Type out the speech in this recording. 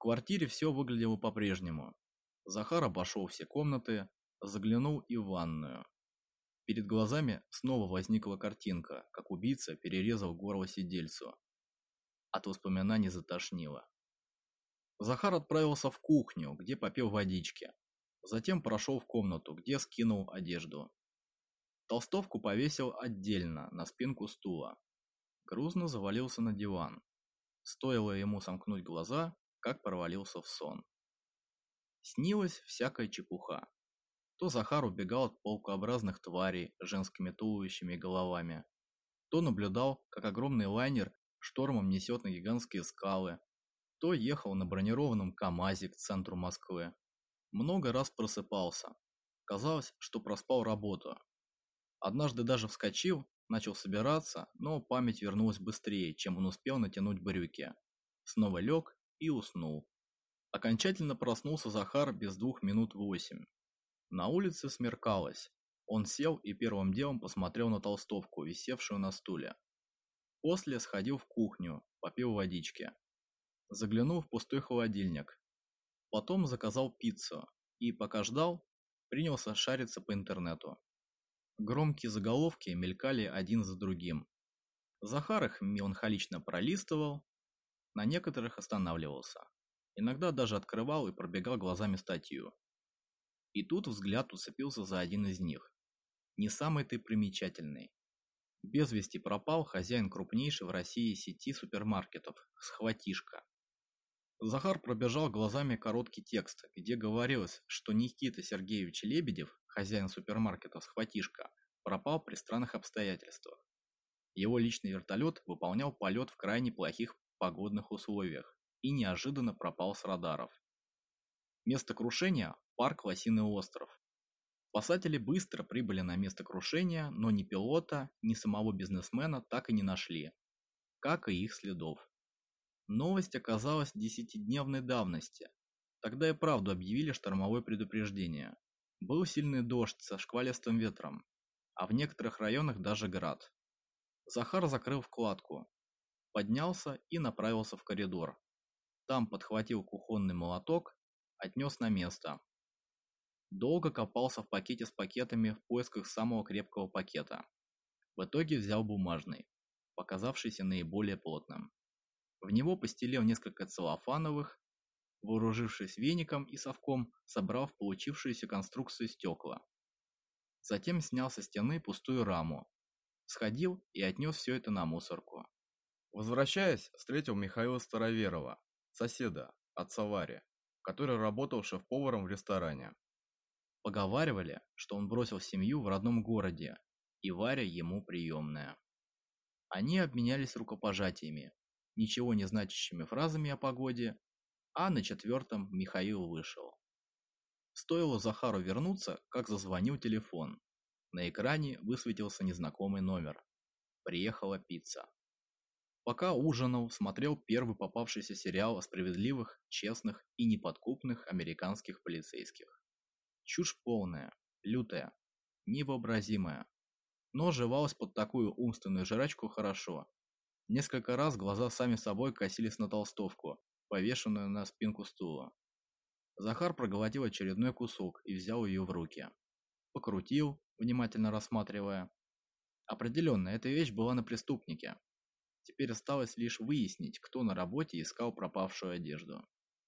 квартире все выглядело по-прежнему. Захар обошел все комнаты, заглянул и в ванную. Перед глазами снова возникла картинка, как убийца перерезал горло сидельцу. От воспоминаний затошнило. Захар отправился в кухню, где попил водички. Затем прошел в комнату, где скинул одежду. Толстовку повесил отдельно, на спинку стула. Грузно завалился на диван. Стоило ему сомкнуть глаза, как провалился в сон. Снилась всякая чепуха. То Захар убегал от полкообразных тварей с женскими туловищами и головами, то наблюдал, как огромный лайнер штормом несет на гигантские скалы, то ехал на бронированном КАМАЗе к центру Москвы. Много раз просыпался. Казалось, что проспал работу. Однажды даже вскочил, начал собираться, но память вернулась быстрее, чем он успел натянуть брюки. Снова лег и уснул. Окончательно проснулся Захар без двух минут восемь. На улице смеркалось. Он сел и первым делом посмотрел на толстовку, висевшую на стуле. После сходил в кухню, попил водички. Заглянул в пустой холодильник. Потом заказал пиццу и, пока ждал, принялся шариться по интернету. Громкие заголовки мелькали один за другим. Захар их меланхолично пролистывал, на некоторых останавливался. Иногда даже открывал и пробегал глазами статью. И тут взгляд уцепился за один из них. Не самый ты примечательный. Без вести пропал хозяин крупнейшей в России сети супермаркетов «Схватишка». Захар пробежал глазами короткий текст, где говорилось, что Никита Сергеевич Лебедев, хозяин супермаркета «Схватишка», пропал при странных обстоятельствах. Его личный вертолет выполнял полет в крайне плохих погодных условиях и неожиданно пропал с радаров. Место крушения парк Лосиный остров. Спасатели быстро прибыли на место крушения, но ни пилота, ни самого бизнесмена так и не нашли, как и их следов. Новость оказалась десятидневной давности. Тогда и правду объявили штормовое предупреждение. Был сильный дождь со шквалистым ветром, а в некоторых районах даже град. Захар закрыл вкладку, поднялся и направился в коридор. Там подхватил кухонный молоток, отнес на место, Долго копался в пакете с пакетами в поисках самого крепкого пакета. В итоге взял бумажный, показавшийся наиболее плотным. В него постелил несколько целлофановых, вооружившись веником и совком, собрал в получившуюся конструкцию стекла. Затем снял со стены пустую раму, сходил и отнес все это на мусорку. Возвращаясь, встретил Михаила Староверова, соседа, отца Вари, который работал шеф-поваром в ресторане. Поговаривали, что он бросил семью в родном городе, и Варя ему приемная. Они обменялись рукопожатиями, ничего не значащими фразами о погоде, а на четвертом Михаил вышел. Стоило Захару вернуться, как зазвонил телефон. На экране высветился незнакомый номер. Приехала пицца. Пока ужинал, смотрел первый попавшийся сериал о справедливых, честных и неподкупных американских полицейских. Чушь полная, лютая, невообразимая. Но жевалась под такую умственную жрачку хорошо. Несколько раз глаза сами собой косились на толстовку, повешенную на спинку стула. Захар проглотил очередной кусок и взял ее в руки. Покрутил, внимательно рассматривая. Определенно, эта вещь была на преступнике. Теперь осталось лишь выяснить, кто на работе искал пропавшую одежду.